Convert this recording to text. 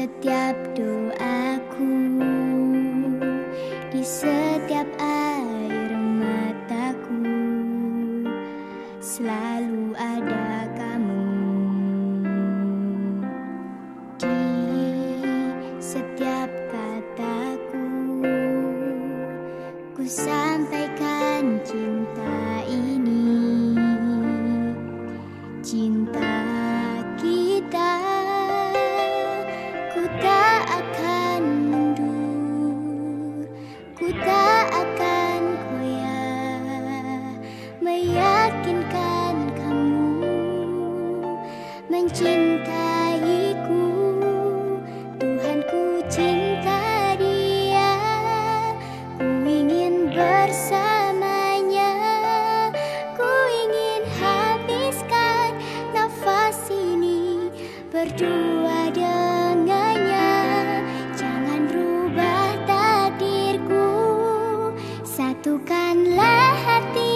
setiap doaku. Di setiap air mataku selalu ada dengannya. Jangan rubah takdirku. Satukanlah hati